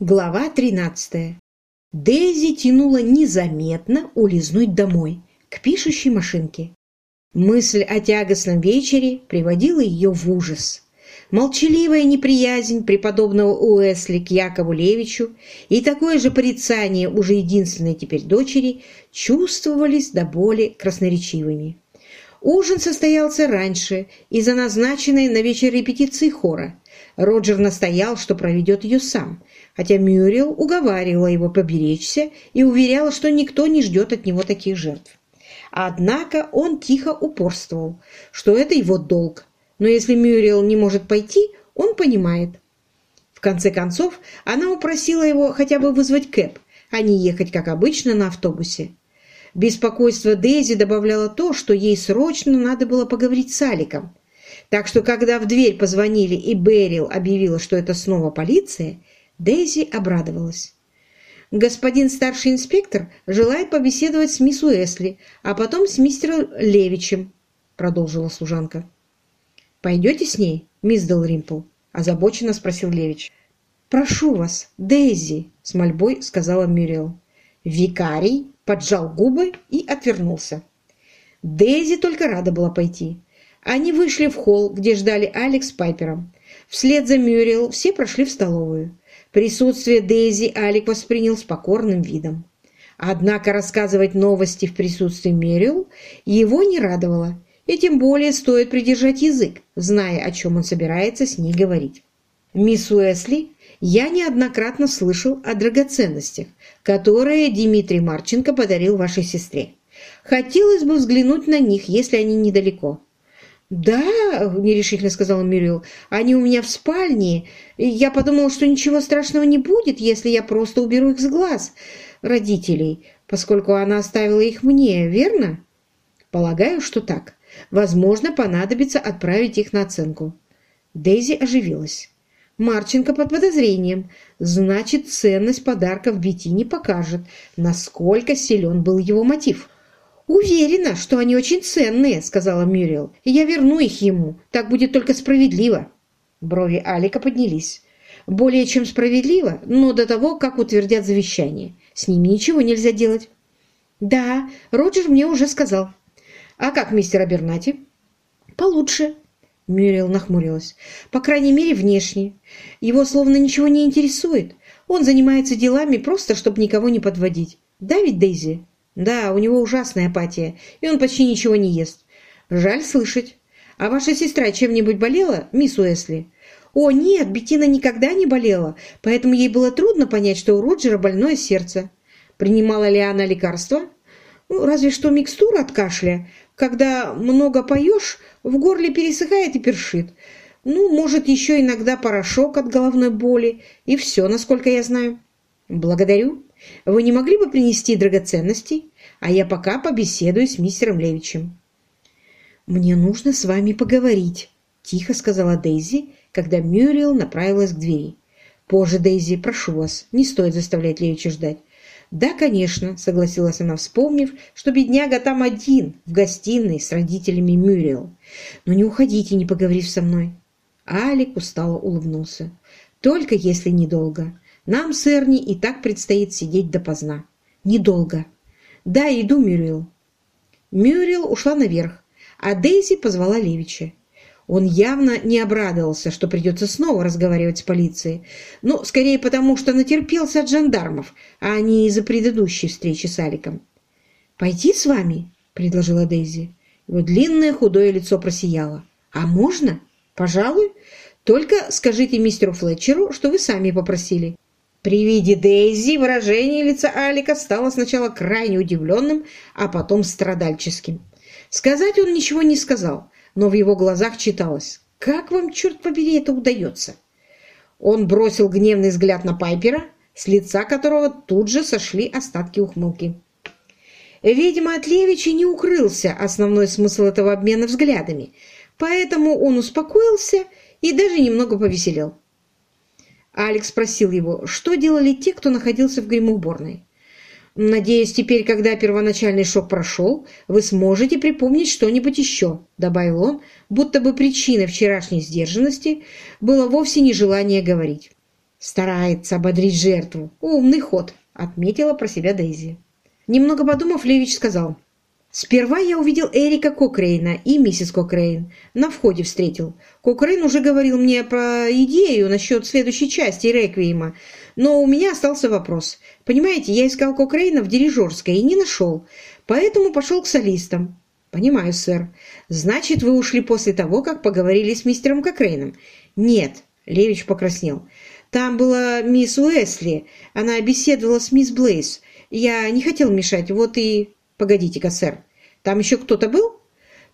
Глава 13. Дейзи тянула незаметно улизнуть домой, к пишущей машинке. Мысль о тягостном вечере приводила ее в ужас. Молчаливая неприязнь преподобного Уэсли к Якову Левичу и такое же порицание уже единственной теперь дочери чувствовались до боли красноречивыми. Ужин состоялся раньше из-за назначенной на вечер репетиции хора. Роджер настоял, что проведет ее сам, хотя Мюрриел уговаривала его поберечься и уверяла, что никто не ждет от него таких жертв. Однако он тихо упорствовал, что это его долг, но если Мюрриел не может пойти, он понимает. В конце концов, она упросила его хотя бы вызвать кэп, а не ехать, как обычно, на автобусе. Беспокойство Дейзи добавляло то, что ей срочно надо было поговорить с Аликом. Так что, когда в дверь позвонили и Берил объявила, что это снова полиция, Дейзи обрадовалась. «Господин старший инспектор желает побеседовать с мисс Уэсли, а потом с мистером Левичем», — продолжила служанка. «Пойдете с ней, мисс Делримпл?» — озабоченно спросил Левич. «Прошу вас, Дейзи», — с мольбой сказала Мюрриел. Викарий поджал губы и отвернулся. Дейзи только рада была пойти. Они вышли в холл, где ждали Алекс с Пайпером. Вслед за Мюрриел все прошли в столовую. Присутствие Дейзи Алик воспринял с покорным видом. Однако рассказывать новости в присутствии Мюрриел его не радовало, и тем более стоит придержать язык, зная, о чем он собирается с ней говорить. Мисс Уэсли, я неоднократно слышал о драгоценностях, которые Дмитрий Марченко подарил вашей сестре. Хотелось бы взглянуть на них, если они недалеко. «Да», — нерешительно сказала Мюрриел, — «они у меня в спальне. Я подумала, что ничего страшного не будет, если я просто уберу их с глаз родителей, поскольку она оставила их мне, верно?» «Полагаю, что так. Возможно, понадобится отправить их на оценку». Дейзи оживилась. Марченко под подозрением. Значит, ценность подарков Бетти не покажет, насколько силен был его мотив. «Уверена, что они очень ценные», — сказала Мюрриел. «И я верну их ему. Так будет только справедливо». Брови Алика поднялись. «Более чем справедливо, но до того, как утвердят завещание. С ними ничего нельзя делать». «Да, Роджер мне уже сказал». «А как мистер Абернати?» «Получше. Мюрриел нахмурилась. «По крайней мере, внешне. Его словно ничего не интересует. Он занимается делами просто, чтобы никого не подводить. Да ведь, Дейзи?» «Да, у него ужасная апатия, и он почти ничего не ест. Жаль слышать. А ваша сестра чем-нибудь болела, мисс Уэсли?» «О, нет, Беттина никогда не болела, поэтому ей было трудно понять, что у Роджера больное сердце. Принимала ли она лекарства?» ну, «Разве что микстуру от кашля. Когда много поешь, в горле пересыхает и першит. Ну, может, еще иногда порошок от головной боли. И все, насколько я знаю. Благодарю. Вы не могли бы принести драгоценностей? А я пока побеседую с мистером Левичем. Мне нужно с вами поговорить, тихо сказала Дейзи, когда Мюрриел направилась к двери. Позже, Дейзи, прошу вас, не стоит заставлять Левича ждать. «Да, конечно», — согласилась она, вспомнив, что бедняга там один, в гостиной с родителями Мюрриел. «Но не уходите, не поговорив со мной». Алик устало улыбнулся. «Только если недолго. Нам с Эрни и так предстоит сидеть допоздна». «Недолго». «Да, иду, Мюрриел». Мюрриел ушла наверх, а Дейзи позвала Левича. Он явно не обрадовался, что придется снова разговаривать с полицией, но скорее потому, что натерпелся от жандармов, а не из-за предыдущей встречи с Аликом. «Пойти с вами?» – предложила Дейзи. Его длинное худое лицо просияло. «А можно? Пожалуй. Только скажите мистеру Флетчеру, что вы сами попросили». При виде Дейзи выражение лица Алика стало сначала крайне удивленным, а потом страдальческим. Сказать он ничего не сказал – но в его глазах читалось «Как вам, черт побери, это удается?» Он бросил гневный взгляд на Пайпера, с лица которого тут же сошли остатки ухмылки. Видимо, от Левича не укрылся основной смысл этого обмена взглядами, поэтому он успокоился и даже немного повеселел. Алекс спросил его, что делали те, кто находился в гримуборной. «Надеюсь, теперь, когда первоначальный шок прошел, вы сможете припомнить что-нибудь еще», — добавил он, будто бы причиной вчерашней сдержанности было вовсе не желание говорить. Старается ободрить жертву. Умный ход, отметила про себя Дейзи. Немного подумав, Левич сказал. Сперва я увидел Эрика Кокрейна и миссис Кокрейн. На входе встретил. Кокрейн уже говорил мне про идею насчет следующей части «Реквиема», но у меня остался вопрос. Понимаете, я искал Кокрейна в дирижерской и не нашел, поэтому пошел к солистам. «Понимаю, сэр. Значит, вы ушли после того, как поговорили с мистером Кокрейном?» «Нет», — Левич покраснел. «Там была мисс Уэсли. Она беседовала с мисс Блейз. Я не хотел мешать, вот и...» «Погодите-ка, сэр. Там еще кто-то был?»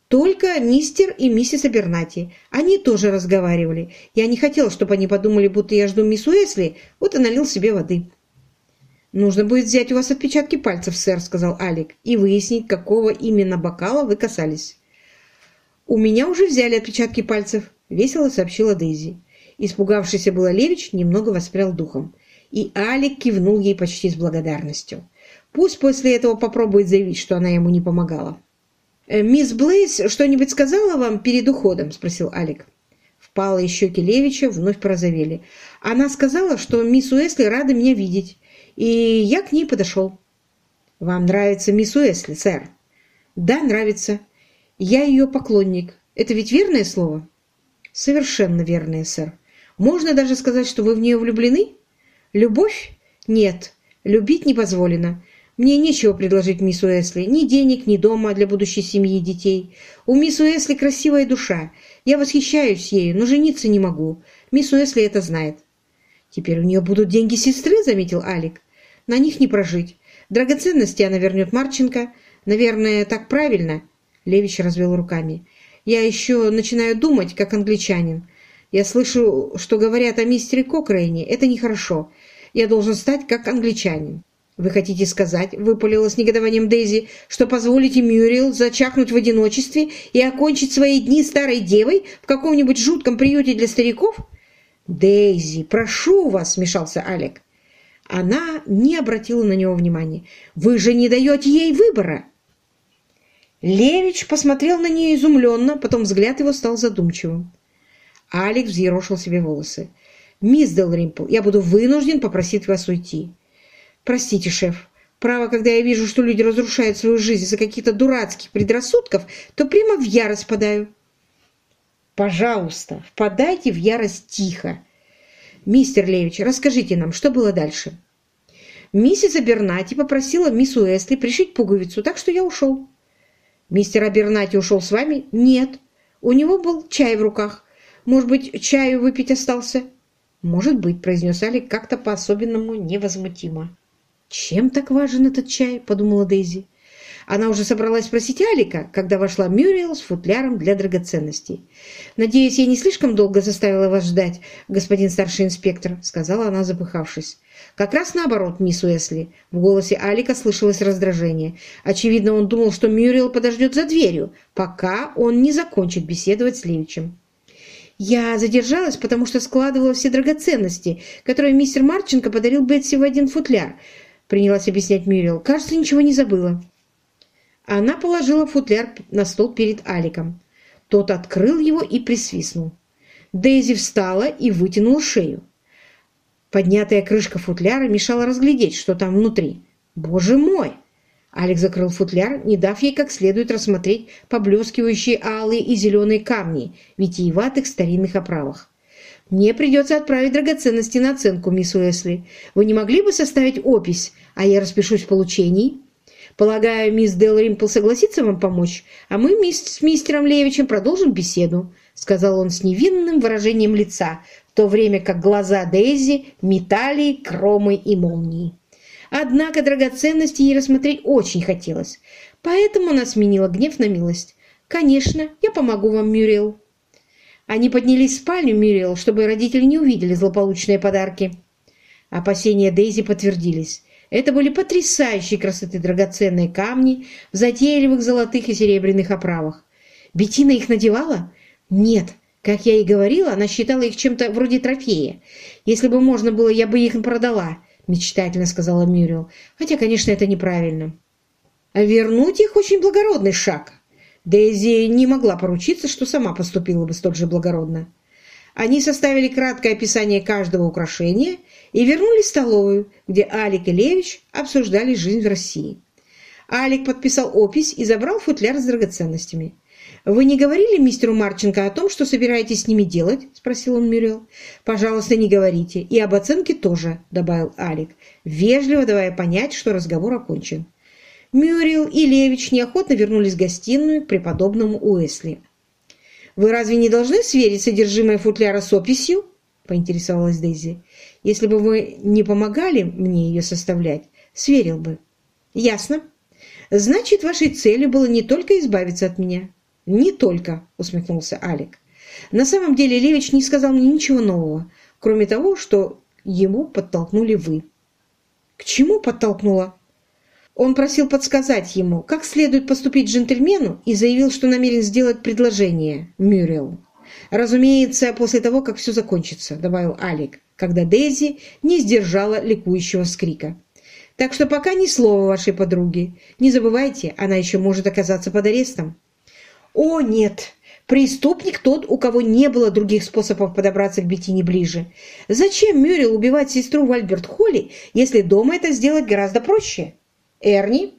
«Только мистер и миссис Абернати. Они тоже разговаривали. Я не хотел, чтобы они подумали, будто я жду мисс Уэсли, вот и налил себе воды». «Нужно будет взять у вас отпечатки пальцев, сэр», — сказал Алик, «и выяснить, какого именно бокала вы касались». «У меня уже взяли отпечатки пальцев», — весело сообщила Дейзи. Испугавшийся было Левич немного воспрял духом, и Алик кивнул ей почти с благодарностью. Пусть после этого попробует заявить, что она ему не помогала. «Э, «Мисс Блейз что-нибудь сказала вам перед уходом?» – спросил Алик. Впалые щеки Левича вновь порозовели. «Она сказала, что мисс Уэсли рада меня видеть, и я к ней подошел». «Вам нравится мисс Уэсли, сэр?» «Да, нравится. Я ее поклонник. Это ведь верное слово?» «Совершенно верное, сэр. Можно даже сказать, что вы в нее влюблены?» «Любовь? Нет. Любить не позволено. Мне нечего предложить мисс Уэсли. Ни денег, ни дома для будущей семьи и детей. У мисс Уэсли красивая душа. Я восхищаюсь ею, но жениться не могу. Мисс Уэсли это знает. «Теперь у нее будут деньги сестры», — заметил Алик. «На них не прожить. Драгоценности она вернет Марченко. Наверное, так правильно?» Левич развел руками. «Я еще начинаю думать, как англичанин. Я слышу, что говорят о мистере Кокрейне. Это нехорошо. Я должен стать как англичанин». «Вы хотите сказать, — выпалила с негодованием Дейзи, — что позволите Мюрриел зачахнуть в одиночестве и окончить свои дни старой девой в каком-нибудь жутком приюте для стариков?» «Дейзи, прошу вас!» — смешался Алек. Она не обратила на него внимания. «Вы же не даете ей выбора!» Левич посмотрел на нее изумленно, потом взгляд его стал задумчивым. Алекс взъерошил себе волосы. «Мисс Делримпл, я буду вынужден попросить вас уйти. Простите, шеф. Право, когда я вижу, что люди разрушают свою жизнь из-за каких-то дурацких предрассудков, то прямо в ярость падаю. Пожалуйста, впадайте в ярость тихо. Мистер Левич, расскажите нам, что было дальше? Миссис Абернати попросила мисс Уэсли пришить пуговицу, так что я ушел. Мистер Абернати ушел с вами? Нет. У него был чай в руках. Может быть, чаю выпить остался? Может быть, произнес Алик как-то по-особенному невозмутимо. «Чем так важен этот чай?» – подумала Дейзи. Она уже собралась спросить Алика, когда вошла Мюрриел с футляром для драгоценностей. «Надеюсь, я не слишком долго заставила вас ждать, господин старший инспектор», — сказала она, запыхавшись. «Как раз наоборот, мисс Уэсли». В голосе Алика слышалось раздражение. Очевидно, он думал, что Мюрриел подождет за дверью, пока он не закончит беседовать с Левичем. «Я задержалась, потому что складывала все драгоценности, которые мистер Марченко подарил Бетси в один футляр», — принялась объяснять Мюрриел. «Кажется, ничего не забыла». Она положила футляр на стол перед Аликом. Тот открыл его и присвистнул. Дейзи встала и вытянула шею. Поднятая крышка футляра мешала разглядеть, что там внутри. «Боже мой!» Алекс закрыл футляр, не дав ей как следует рассмотреть поблескивающие алые и зеленые камни витиеватых старинных оправах. Мне придется отправить драгоценности на оценку, мисс Уэсли. Вы не могли бы составить опись, а я распишусь в получении? Полагаю, мисс Дел Римпл согласится вам помочь, а мы с мистером Левичем продолжим беседу», — сказал он с невинным выражением лица, в то время как глаза Дейзи метали кромы и молнии. Однако драгоценности ей рассмотреть очень хотелось, поэтому она сменила гнев на милость. «Конечно, я помогу вам, Мюрриел». Они поднялись в спальню Мюрриел, чтобы родители не увидели злополучные подарки. Опасения Дейзи подтвердились. Это были потрясающие красоты драгоценные камни в затейливых золотых и серебряных оправах. Бетина их надевала? Нет. Как я и говорила, она считала их чем-то вроде трофея. Если бы можно было, я бы их продала, мечтательно сказала Мюрриел. Хотя, конечно, это неправильно. Вернуть их очень благородный шаг. Дейзи не могла поручиться, что сама поступила бы столь же благородно. Они составили краткое описание каждого украшения и вернулись в столовую, где Алик и Левич обсуждали жизнь в России. Алик подписал опись и забрал футляр с драгоценностями. «Вы не говорили мистеру Марченко о том, что собираетесь с ними делать?» – спросил он Мюррел. «Пожалуйста, не говорите. И об оценке тоже», – добавил Алик, вежливо давая понять, что разговор окончен. Мюррел и Левич неохотно вернулись в гостиную к преподобному Уэсли. «Вы разве не должны сверить содержимое футляра с описью?» – поинтересовалась Дейзи. «Если бы вы не помогали мне ее составлять, сверил бы». «Ясно. Значит, вашей целью было не только избавиться от меня, «Не только», — усмехнулся Алик. «На самом деле Левич не сказал мне ничего нового, кроме того, что ему подтолкнули вы». «К чему подтолкнула?» Он просил подсказать ему, как следует поступить джентльмену, и заявил, что намерен сделать предложение Мюррел. «Разумеется, после того, как все закончится», — добавил Алик, когда Дейзи не сдержала ликующего скрика. «Так что пока ни слова вашей подруге. Не забывайте, она еще может оказаться под арестом». О, нет! Преступник тот, у кого не было других способов подобраться к Беттине ближе. Зачем Мюррел убивать сестру в Альберт-Холли, если дома это сделать гораздо проще? Эрни?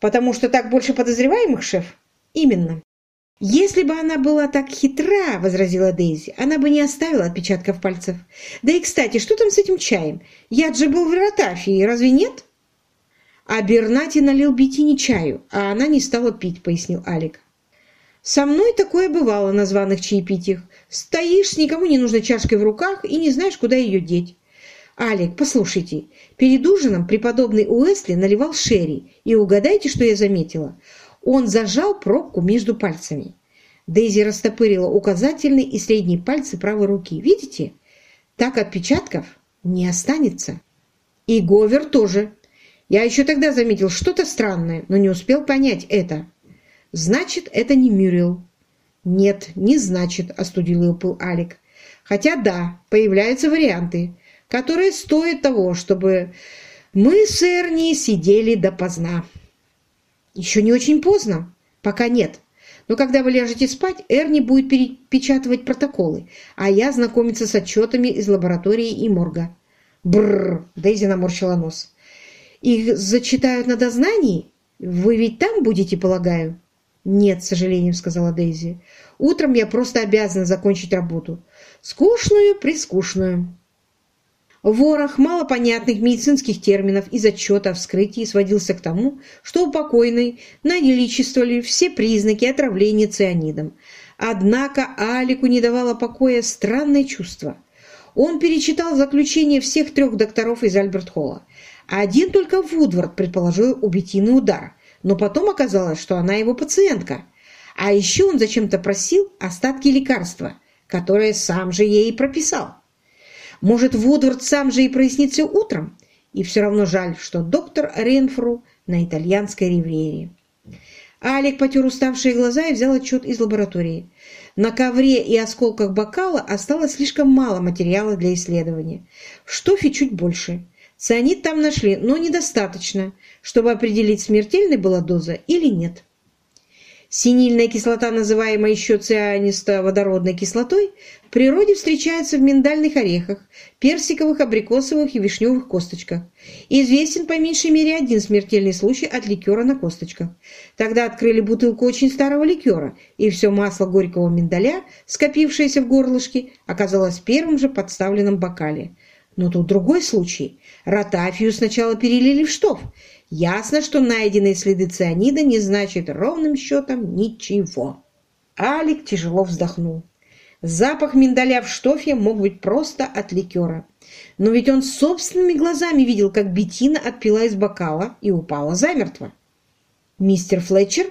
Потому что так больше подозреваемых, шеф? Именно. «Если бы она была так хитра, — возразила Дейзи, — она бы не оставила отпечатков пальцев. Да и, кстати, что там с этим чаем? Яд же был в ротафии, разве нет?» А Бернати налил Беттине чаю, а она не стала пить, — пояснил Алик. Со мной такое бывало на званых чаепитиях. Стоишь с никому не нужной чашкой в руках и не знаешь, куда ее деть. Алик, послушайте, перед ужином преподобный Уэсли наливал шерри, и угадайте, что я заметила. Он зажал пробку между пальцами. Дейзи растопырила указательный и средний пальцы правой руки. Видите? Так отпечатков не останется. И Говер тоже. Я еще тогда заметил что-то странное, но не успел понять это. Значит, это не Мюррел. Нет, не значит, остудил ее пыл Алик. Хотя да, появляются варианты, которые стоят того, чтобы мы с Эрни сидели допоздна. Еще не очень поздно. Пока нет. Но когда вы ляжете спать, Эрни будет перепечатывать протоколы, а я знакомиться с отчетами из лаборатории и морга. Бррр, Дейзи наморщила нос. Их зачитают на дознании? Вы ведь там будете, полагаю? «Нет, с сожалением», — сказала Дейзи. «Утром я просто обязана закончить работу. Скучную-прискучную». Ворох малопонятных медицинских терминов из отчета о вскрытии сводился к тому, что у покойной наличествовали все признаки отравления цианидом. Однако Алику не давало покоя странное чувство. Он перечитал заключение всех трех докторов из Альберт-Холла. Один только Вудвард предположил убийный удар, но потом оказалось, что она его пациентка. А еще он зачем-то просил остатки лекарства, которое сам же ей прописал. Может, Вудвард сам же и прояснит утром? И все равно жаль, что доктор Ренфру на итальянской ривьере. Алик потер уставшие глаза и взял отчет из лаборатории. На ковре и осколках бокала осталось слишком мало материала для исследования. В штофе чуть больше. Цианид там нашли, но недостаточно, чтобы определить, смертельной была доза или нет. Синильная кислота, называемая еще цианисто-водородной кислотой, в природе встречается в миндальных орехах, персиковых, абрикосовых и вишневых косточках. Известен по меньшей мере один смертельный случай от ликера на косточках. Тогда открыли бутылку очень старого ликера, и все масло горького миндаля, скопившееся в горлышке, оказалось в первом же подставленном бокале. Но тут другой случай. Ротафию сначала перелили в штоф. Ясно, что найденные следы цианида не значит ровным счетом ничего. Алик тяжело вздохнул. Запах миндаля в штофе мог быть просто от ликера. Но ведь он собственными глазами видел, как Бетина отпила из бокала и упала замертво. «Мистер Флетчер?»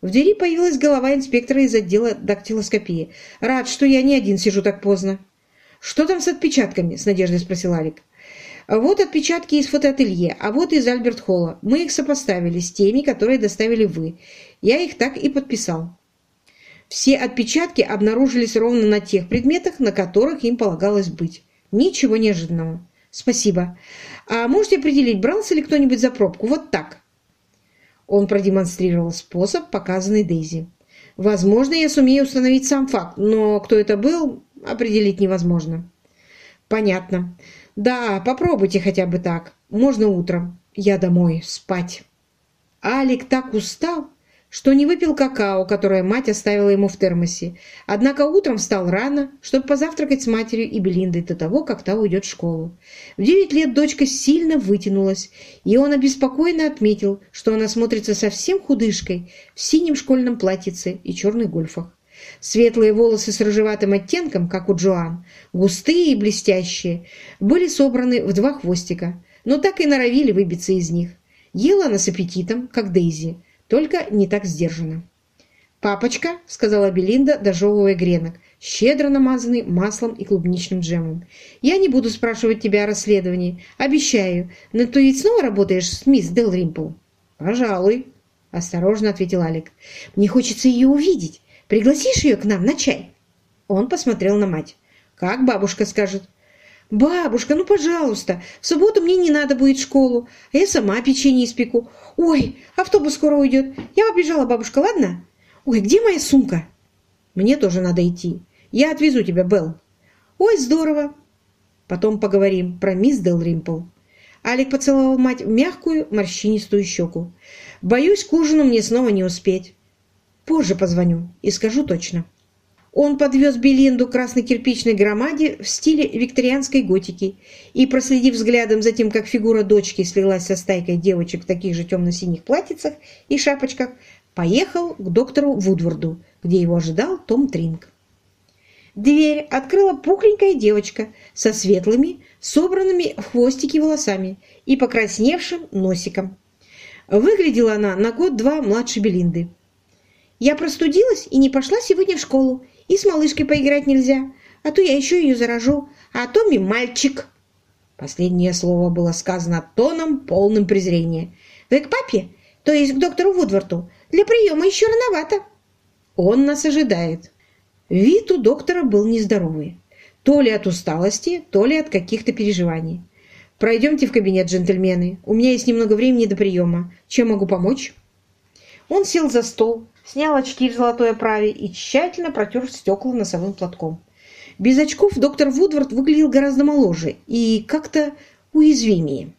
В двери появилась голова инспектора из отдела дактилоскопии. «Рад, что я не один сижу так поздно». «Что там с отпечатками?» – с надеждой спросил Алик. «Вот отпечатки из фотоателье, а вот из Альберт-Холла. Мы их сопоставили с теми, которые доставили вы. Я их так и подписал». Все отпечатки обнаружились ровно на тех предметах, на которых им полагалось быть. Ничего неожиданного. Спасибо. А можете определить, брался ли кто-нибудь за пробку? Вот так. Он продемонстрировал способ, показанный Дейзи. Возможно, я сумею установить сам факт, но кто это был, определить невозможно. Понятно. Да, попробуйте хотя бы так. Можно утром. Я домой, спать. Алик так устал, что не выпил какао, которое мать оставила ему в термосе. Однако утром встал рано, чтобы позавтракать с матерью и Белиндой до того, как та уйдет в школу. В девять лет дочка сильно вытянулась, и он обеспокоенно отметил, что она смотрится совсем худышкой в синем школьном платьице и черных гольфах. Светлые волосы с рыжеватым оттенком, как у Джоан, густые и блестящие, были собраны в два хвостика, но так и норовили выбиться из них. Ела она с аппетитом, как Дейзи, только не так сдержанно. «Папочка», — сказала Белинда, дожевывая гренок, щедро намазанный маслом и клубничным джемом, «я не буду спрашивать тебя о расследовании, обещаю, но ты ведь снова работаешь с мисс Делримпл?» «Пожалуй», — осторожно ответил Алик. «Мне хочется ее увидеть. Пригласишь ее к нам на чай?» Он посмотрел на мать. «Как бабушка скажет?» «Бабушка, ну, пожалуйста, в субботу мне не надо будет в школу, а я сама печенье испеку. Ой, автобус скоро уйдет. Я побежала, бабушка, ладно? Ой, где моя сумка?» «Мне тоже надо идти. Я отвезу тебя, Белл». «Ой, здорово!» «Потом поговорим про мисс Делримпл». Алик поцеловал мать в мягкую морщинистую щеку. «Боюсь, к ужину мне снова не успеть. Позже позвоню и скажу точно». Он подвез Белинду к красной кирпичной громаде в стиле викторианской готики и, проследив взглядом за тем, как фигура дочки слилась со стайкой девочек в таких же темно-синих платьицах и шапочках, поехал к доктору Вудворду, где его ожидал Том Тринг. Дверь открыла пухленькая девочка со светлыми, собранными в хвостики волосами и покрасневшим носиком. Выглядела она на год-два младше Белинды. «Я простудилась и не пошла сегодня в школу. И с малышкой поиграть нельзя, а то я еще ее заражу. А Томми мальчик». Последнее слово было сказано тоном, полным презрения. «Вы к папе? То есть к доктору Вудворту? Для приема еще рановато». «Он нас ожидает». Вид у доктора был нездоровый. То ли от усталости, то ли от каких-то переживаний. «Пройдемте в кабинет, джентльмены. У меня есть немного времени до приема. Чем могу помочь?» Он сел за стол, снял очки в золотой оправе и тщательно протер стекла носовым платком. Без очков доктор Вудвард выглядел гораздо моложе и как-то уязвимее.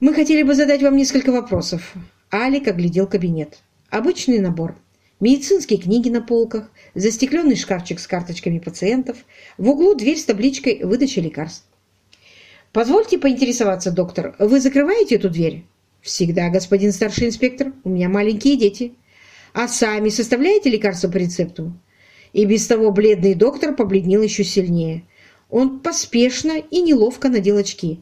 «Мы хотели бы задать вам несколько вопросов». Алик оглядел кабинет. Обычный набор. Медицинские книги на полках, застекленный шкафчик с карточками пациентов, в углу дверь с табличкой «Выдача лекарств». «Позвольте поинтересоваться, доктор, вы закрываете эту дверь?» «Всегда, господин старший инспектор. У меня маленькие дети». А сами составляете лекарства по рецепту?» И без того бледный доктор побледнел еще сильнее. Он поспешно и неловко надел очки.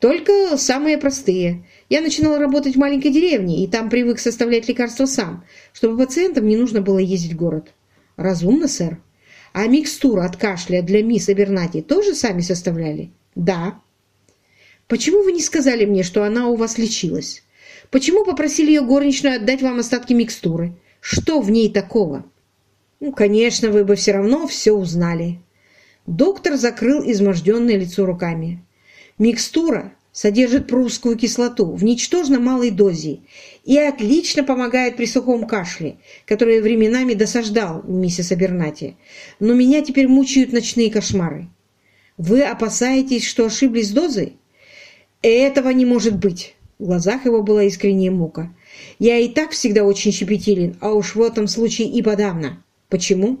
Только самые простые. Я начинал работать в маленькой деревне, и там привык составлять лекарства сам, чтобы пациентам не нужно было ездить в город. Разумно, сэр. А микстуру от кашля для мисс Абернати тоже сами составляли? Да. Почему вы не сказали мне, что она у вас лечилась? Почему попросили ее горничную отдать вам остатки микстуры? Что в ней такого? Ну, конечно, вы бы все равно все узнали. Доктор закрыл изможденное лицо руками. Микстура содержит прусскую кислоту в ничтожно малой дозе и отлично помогает при сухом кашле, который временами досаждал миссис Абернати. Но меня теперь мучают ночные кошмары. Вы опасаетесь, что ошиблись дозой? Этого не может быть. В глазах его была искренняя мука. Я и так всегда очень щепетилен, а уж в этом случае и подавно. Почему?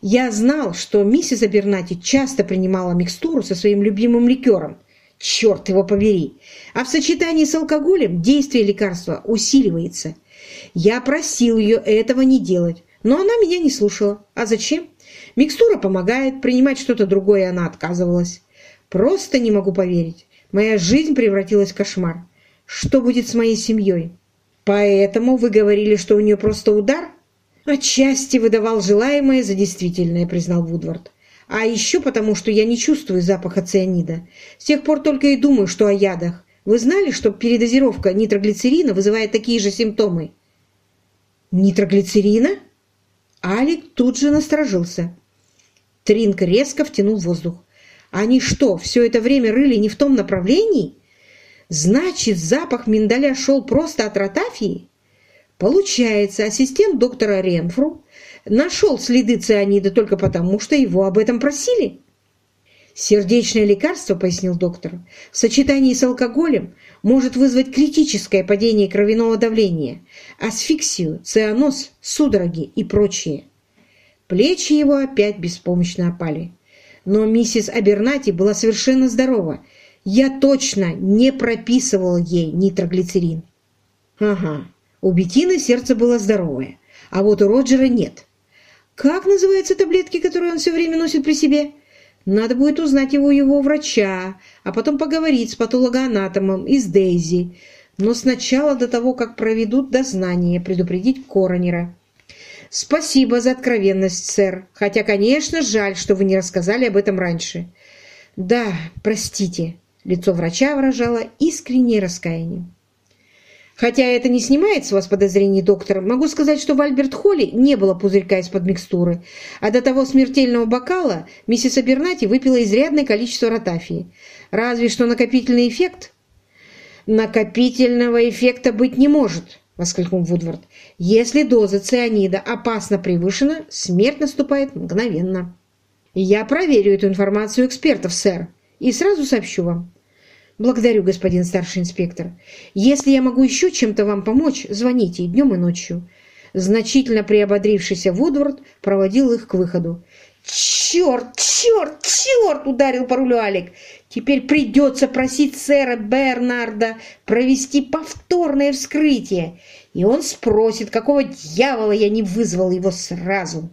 Я знал, что миссис Абернати часто принимала микстуру со своим любимым ликером. Черт его побери! А в сочетании с алкоголем действие лекарства усиливается. Я просил ее этого не делать, но она меня не слушала. А зачем? Микстура помогает, принимать что-то другое она отказывалась. Просто не могу поверить. Моя жизнь превратилась в кошмар. Что будет с моей семьей? Поэтому вы говорили, что у нее просто удар? Отчасти выдавал желаемое за действительное, признал Вудвард. А еще потому, что я не чувствую запаха цианида. С тех пор только и думаю, что о ядах. Вы знали, что передозировка нитроглицерина вызывает такие же симптомы? Нитроглицерина? Алик тут же насторожился. Тринк резко втянул воздух. Они что, все это время рыли не в том направлении? Значит, запах миндаля шел просто от ротафии? Получается, ассистент доктора Ренфру нашел следы цианида только потому, что его об этом просили? Сердечное лекарство, пояснил доктор, в сочетании с алкоголем может вызвать критическое падение кровяного давления, асфиксию, цианоз, судороги и прочее. Плечи его опять беспомощно опали. Но миссис Абернати была совершенно здорова. Я точно не прописывала ей нитроглицерин. Ага, у Бетины сердце было здоровое, а вот у Роджера нет. Как называются таблетки, которые он все время носит при себе? Надо будет узнать его его врача, а потом поговорить с патологоанатомом и с Дейзи. Но сначала до того, как проведут дознание, предупредить коронера. Спасибо за откровенность, сэр. Хотя, конечно, жаль, что вы не рассказали об этом раньше. Да, простите. Лицо врача выражало искреннее раскаяние. Хотя это не снимает с вас подозрений, доктор, могу сказать, что в Альберт-Холле не было пузырька из-под микстуры, а до того смертельного бокала миссис Абернати выпила изрядное количество ротафии. Разве что накопительный эффект... «Накопительного эффекта быть не может!» — воскликнул Вудвард. «Если доза цианида опасно превышена, смерть наступает мгновенно». «Я проверю эту информацию экспертов, сэр, и сразу сообщу вам. «Благодарю, господин старший инспектор. Если я могу еще чем-то вам помочь, звоните днем и ночью». Значительно приободрившийся Вудворд проводил их к выходу. «Черт, черт, черт!» — ударил по рулю Алик. «Теперь придется просить сэра Бернарда провести повторное вскрытие, и он спросит, какого дьявола я не вызвал его сразу».